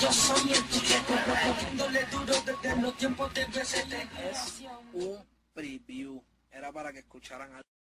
Yo soy el piquete, metiéndole duro desde los tiempos de PCT. Es un preview. Era para que escucharan algo.